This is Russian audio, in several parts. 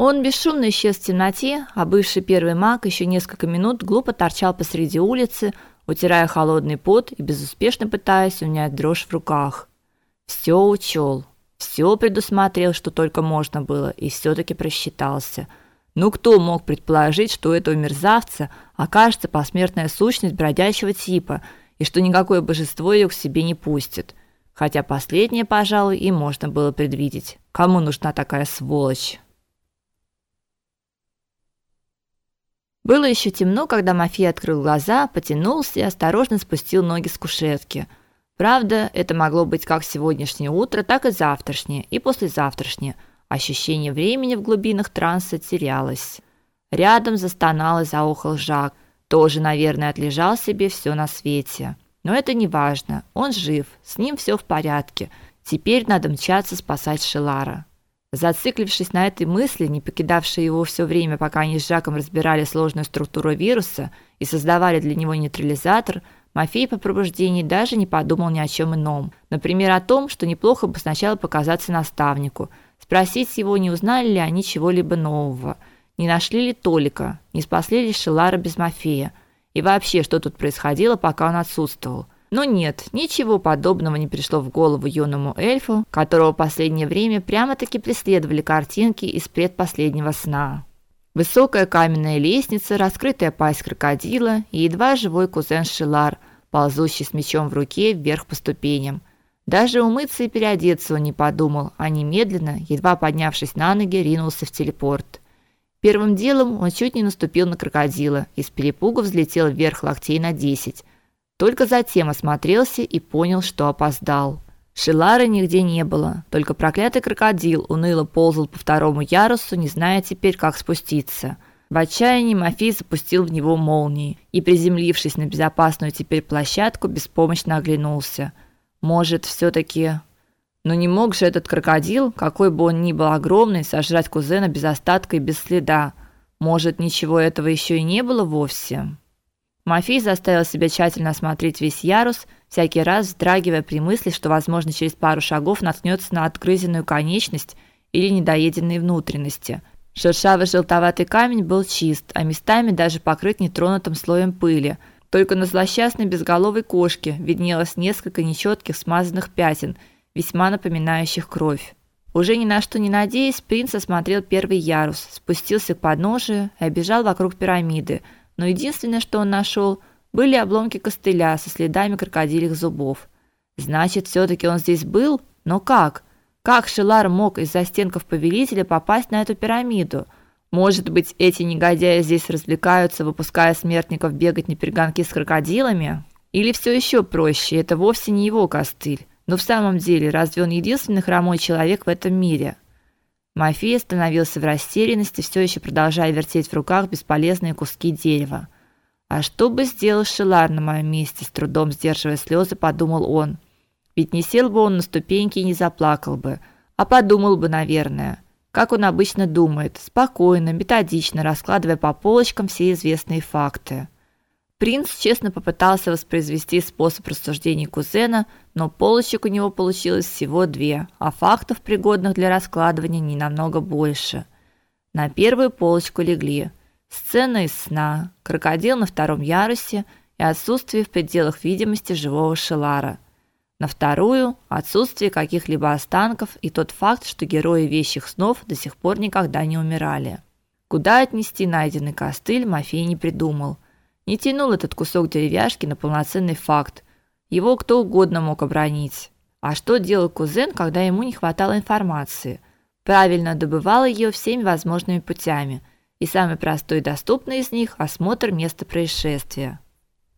Он бесшумно исчез в темноте, а бывший первый маг еще несколько минут глупо торчал посреди улицы, утирая холодный пот и безуспешно пытаясь унять дрожь в руках. Все учел, все предусмотрел, что только можно было, и все таки просчитался. Ну кто мог предположить, что у этого мерзавца окажется посмертная сущность бродячего типа, и что никакое божество ее к себе не пустит? Хотя последнее, пожалуй, и можно было предвидеть. Кому нужна такая сволочь? Было еще темно, когда Мафия открыл глаза, потянулся и осторожно спустил ноги с кушетки. Правда, это могло быть как сегодняшнее утро, так и завтрашнее, и послезавтрашнее. Ощущение времени в глубинах транса терялось. Рядом застонал и заохал Жак. Тоже, наверное, отлежал себе все на свете. Но это не важно. Он жив, с ним все в порядке. Теперь надо мчаться спасать Шелара. Зациклившись на этой мысли, не покидавшей его все время, пока они с Жаком разбирали сложную структуру вируса и создавали для него нейтрализатор, Мафей по пробуждении даже не подумал ни о чем ином. Например, о том, что неплохо бы сначала показаться наставнику, спросить его, не узнали ли они чего-либо нового, не нашли ли Толика, не спасли ли Шелара без Мафея, и вообще, что тут происходило, пока он отсутствовал – но нет, ничего подобного не пришло в голову юному эльфу, которого последнее время прямо-таки преследовали картинки из предпоследнего сна. Высокая каменная лестница, раскрытая пасть крокодила и едва живой кузен Шилар, ползущий с мечом в руке вверх по ступеням. Даже умыться и переодеться он не подумал, а немедленно, едва поднявшись на ноги, ринулся в телепорт. Первым делом он чуть не наступил на крокодила и с перепугу взлетел вверх локтей на десять – только затем осмотрелся и понял, что опоздал. Шилара нигде не было, только проклятый крокодил уныло ползал по второму ярусу, не зная теперь, как спуститься. В отчаянии Мафий запустил в него молнии и, приземлившись на безопасную теперь площадку, беспомощно оглянулся. Может, все таки но не мог же этот крокодил, какой бы он ни был огромный, сожрать кузена без остатка и без следа. Может, ничего этого еще и не было вовсе. Мафей заставил себя тщательно осмотреть весь ярус, всякий раз вздрагивая при мысли, что, возможно, через пару шагов наткнется на отгрызенную конечность или недоеденные внутренности. Шершавый желтоватый камень был чист, а местами даже покрыт нетронутым слоем пыли. Только на злосчастной безголовой кошке виднелось несколько нечетких смазанных пятен, весьма напоминающих кровь. Уже ни на что не надеясь, принц осмотрел первый ярус, спустился к подножию и обежал вокруг пирамиды – но единственное, что он нашел, были обломки костыля со следами крокодилих зубов. Значит, все таки он здесь был? Но как? Как Шилар мог из-за стенков повелителя попасть на эту пирамиду? Может быть, эти негодяи здесь развлекаются, выпуская смертников бегать на перегонки с крокодилами? Или все еще проще, это вовсе не его костыль? Но в самом деле, разве он единственный хромой человек в этом мире? Мафия остановился в растерянности, все еще продолжая вертеть в руках бесполезные куски дерева. А что бы сделал Шилар на моем месте, с трудом сдерживая слезы, подумал он. Ведь не сел бы он на ступеньки и не заплакал бы, а подумал бы, наверное, как он обычно думает, спокойно, методично раскладывая по полочкам все известные факты. Принц честно попытался воспроизвести способ рассуждений кузена, но полочек у него получилось всего две, а фактов, пригодных для раскладывания, не намного больше. На первую полочку легли сцена из сна, крокодил на втором ярусе и отсутствие в пределах видимости живого шелара. На вторую отсутствие каких-либо останков и тот факт, что герои вещих снов до сих пор никогда не умирали. Куда отнести найденный костыль, Мафей не придумал – не тянул этот кусок деревяшки на полноценный факт. Его кто угодно мог обронить. А что делал кузен, когда ему не хватало информации? Правильно добывал ее всеми возможными путями. И самый простой и доступный из них осмотр места происшествия.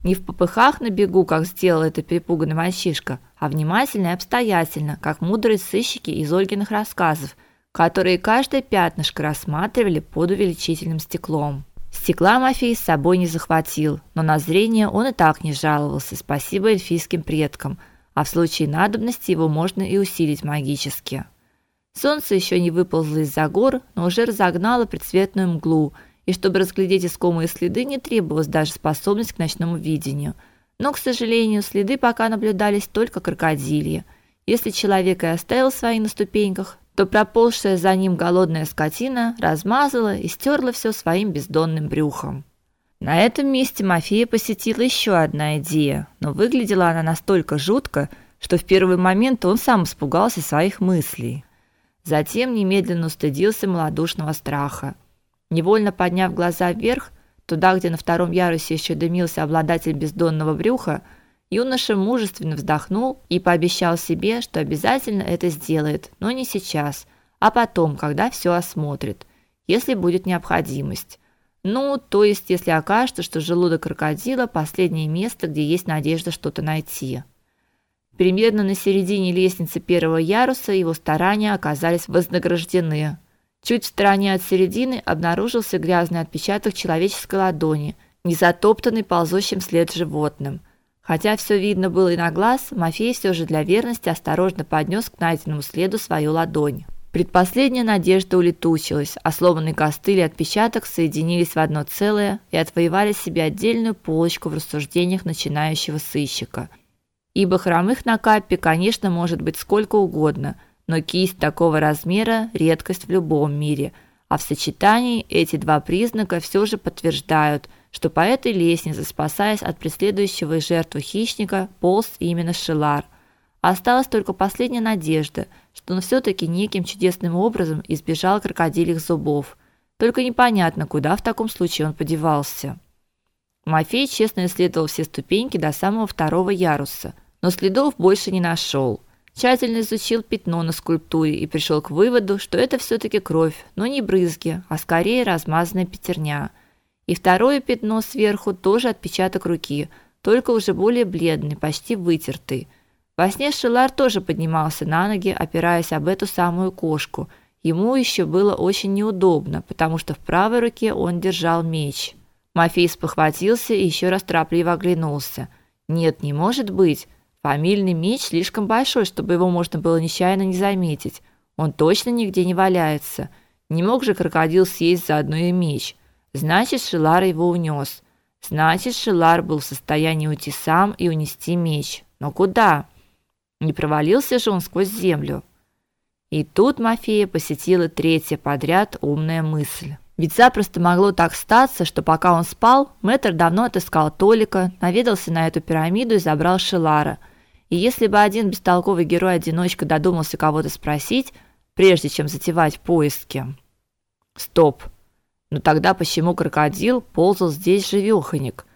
Не в попыхах на бегу, как сделал это перепуганный мальчишка, а внимательно и обстоятельно, как мудрые сыщики из Ольгиных рассказов, которые каждое пятнышко рассматривали под увеличительным стеклом. Стекла Мафей с собой не захватил, но на зрение он и так не жаловался, спасибо эльфийским предкам, а в случае надобности его можно и усилить магически. Солнце еще не выползло из-за гор, но уже разогнало предсветную мглу, и чтобы разглядеть искомые следы, не требовалась даже способность к ночному видению. Но, к сожалению, следы пока наблюдались только крокодильи. Если человек и оставил свои на ступеньках, что проползшая за ним голодная скотина размазала и стерла все своим бездонным брюхом. На этом месте Мафия посетила еще одна идея, но выглядела она настолько жутко, что в первый момент он сам испугался своих мыслей. Затем немедленно устыдился малодушного страха. Невольно подняв глаза вверх, туда, где на втором ярусе еще дымился обладатель бездонного брюха, юноша мужественно вздохнул и пообещал себе, что обязательно это сделает, но не сейчас, а потом, когда все осмотрит, если будет необходимость. Ну, то есть, если окажется, что желудок крокодила последнее место, где есть надежда что-то найти. Примерно на середине лестницы первого яруса его старания оказались вознаграждены. Чуть в стороне от середины обнаружился грязный отпечаток человеческой ладони, не затоптанный ползущим вслед животным. Хотя все видно было и на глаз, Мафей все же для верности осторожно поднес к найденному следу свою ладонь. Предпоследняя надежда улетучилась, а сломанный костыль и отпечаток соединились в одно целое и отвоевали себе отдельную полочку в рассуждениях начинающего сыщика. Ибо хромых на капе, конечно, может быть сколько угодно, но кисть такого размера редкость в любом мире, а в сочетании эти два признака все же подтверждают, что по этой лестнице, спасаясь от преследующего жертву хищника, полз именно Шелар – Осталась только последняя надежда, что он все таки неким чудесным образом избежал крокодилих зубов. Только непонятно, куда в таком случае он подевался. Мафей честно исследовал все ступеньки до самого второго яруса, но следов больше не нашел. Тщательно изучил пятно на скульптуре и пришел к выводу, что это все таки кровь, но не брызги, а скорее размазанная пятерня. И второе пятно сверху тоже отпечаток руки, только уже более бледный, почти вытертый. Во сне Шилар тоже поднимался на ноги, опираясь об эту самую кошку. Ему еще было очень неудобно, потому что в правой руке он держал меч. Мафей спохватился и еще раз торопливо оглянулся. Нет, не может быть. Фамильный меч слишком большой, чтобы его можно было нечаянно не заметить. Он точно нигде не валяется. Не мог же крокодил съесть заодно и меч. Значит, Шилар его унес. Значит, Шилар был в состоянии уйти сам и унести меч. Но куда? Не провалился же он сквозь землю. И тут Мафея посетила третья подряд умная мысль. Ведь запросто могло так статься, что пока он спал, Мэтр давно отыскал Толика, наведался на эту пирамиду и забрал Шелара. И если бы один бестолковый герой-одиночка додумался кого-то спросить, прежде чем затевать поиски. Стоп. Ну тогда почему крокодил ползал здесь живёхонек?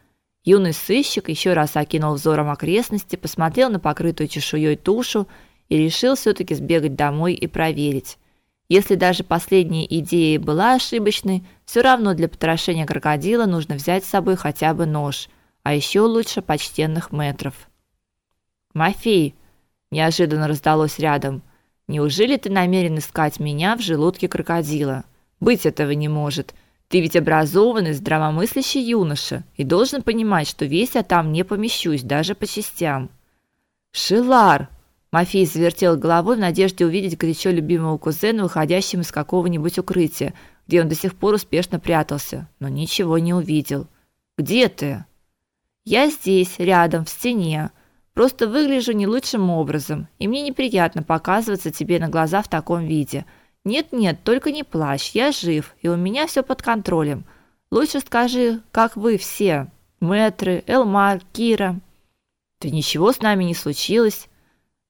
Юный сыщик еще раз окинул взором окрестности, посмотрел на покрытую чешуей тушу и решил все таки сбегать домой и проверить. Если даже последняя идея была ошибочной, все равно для потрошения крокодила нужно взять с собой хотя бы нож, а еще лучше почтенных метров. Мафей неожиданно раздалось рядом. Неужели ты намерен искать меня в желудке крокодила? Быть этого не может. Ты ведь образованный, здравомыслящий юноша и должен понимать, что весь я там не помещусь даже по частям. Шилар, Мафей завертел головой в надежде увидеть горячо любимого кузена, выходящим из какого-нибудь укрытия, где он до сих пор успешно прятался, но ничего не увидел. Где ты? Я здесь, рядом, в стене. Просто выгляжу не лучшим образом, и мне неприятно показываться тебе на глаза в таком виде. Нет-нет, только не плачь, я жив, и у меня все под контролем. Лучше скажи, как вы все, Мэтры, Элмар, Кира. Да ничего с нами не случилось.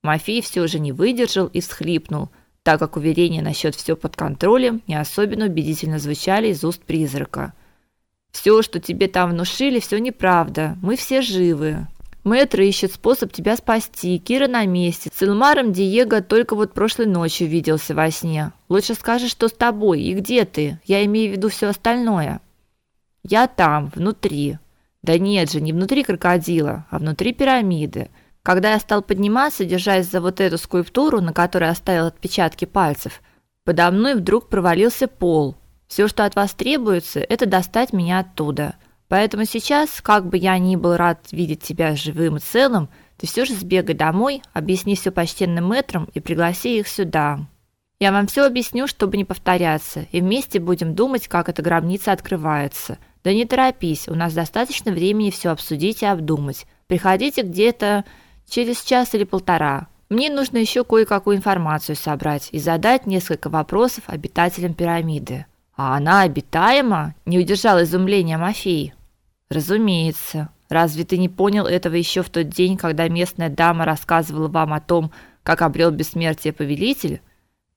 Мафей все же не выдержал и всхлипнул, так как уверения насчет все под контролем не особенно убедительно звучали из уст призрака. Все, что тебе там внушили, все неправда. Мы все живы. Мэтр ищет способ тебя спасти. Кира на месте. С Илмаром Диего только вот прошлой ночью виделся во сне. Лучше скажи, что с тобой и где ты. Я имею в виду все остальное. Я там, внутри. Да нет же, не внутри крокодила, а внутри пирамиды. Когда я стал подниматься, держась за вот эту скульптуру, на которой оставил отпечатки пальцев, подо мной вдруг провалился пол. Все, что от вас требуется, это достать меня оттуда. Поэтому сейчас, как бы я ни был рад видеть тебя живым и целым, ты все же сбегай домой, объясни все почтенным мэтрам и пригласи их сюда. Я вам все объясню, чтобы не повторяться, и вместе будем думать, как эта гробница открывается. Да не торопись, у нас достаточно времени все обсудить и обдумать. Приходите где-то через час или полтора. Мне нужно еще кое-какую информацию собрать и задать несколько вопросов обитателям пирамиды. А она обитаема? Не удержал изумления Мафей. Разумеется. Разве ты не понял этого еще в тот день, когда местная дама рассказывала вам о том, как обрел бессмертие повелитель?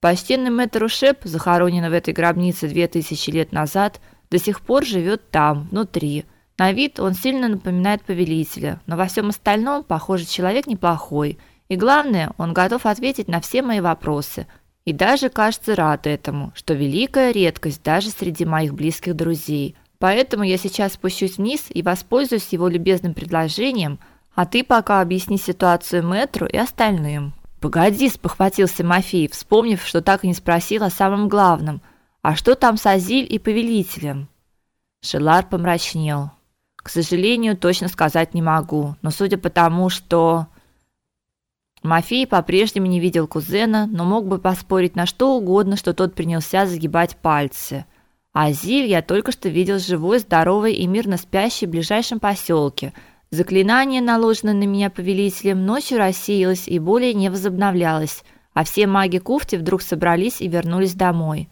Почтенный мэтр Ушеп, захороненный в этой гробнице две тысячи лет назад, до сих пор живет там, внутри. На вид он сильно напоминает повелителя, но во всем остальном, похоже, человек неплохой. И главное, он готов ответить на все мои вопросы. И даже, кажется, рад этому, что великая редкость даже среди моих близких друзей. Поэтому я сейчас спущусь вниз и воспользуюсь его любезным предложением, а ты пока объясни ситуацию мэтру и остальным. Погоди, спохватился Мафей, вспомнив, что так и не спросил о самом главном. А что там с Азиль и повелителем? Шелар помрачнел. К сожалению, точно сказать не могу, но судя по тому, что Мафей по-прежнему не видел кузена, но мог бы поспорить на что угодно, что тот принялся загибать пальцы. Азиль я только что видел живой, здоровой и мирно спящей в ближайшем поселке – Заклинание, наложенное на меня повелителем, ночью рассеялось и более не возобновлялось, а все маги Куфти вдруг собрались и вернулись домой.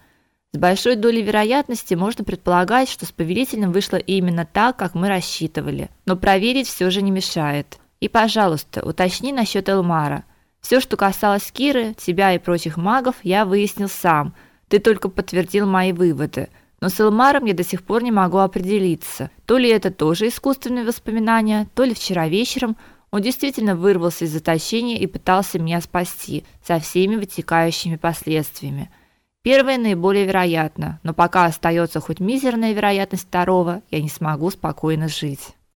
С большой долей вероятности можно предполагать, что с повелителем вышло именно так, как мы рассчитывали, но проверить все же не мешает. И, пожалуйста, уточни насчет Элмара. Все, что касалось Киры, тебя и прочих магов, я выяснил сам. Ты только подтвердил мои выводы. Но с Элмаром я до сих пор не могу определиться. То ли это тоже искусственные воспоминания, то ли вчера вечером он действительно вырвался из заточения и пытался меня спасти со всеми вытекающими последствиями. Первое наиболее вероятно, но пока остается хоть мизерная вероятность второго, я не смогу спокойно жить.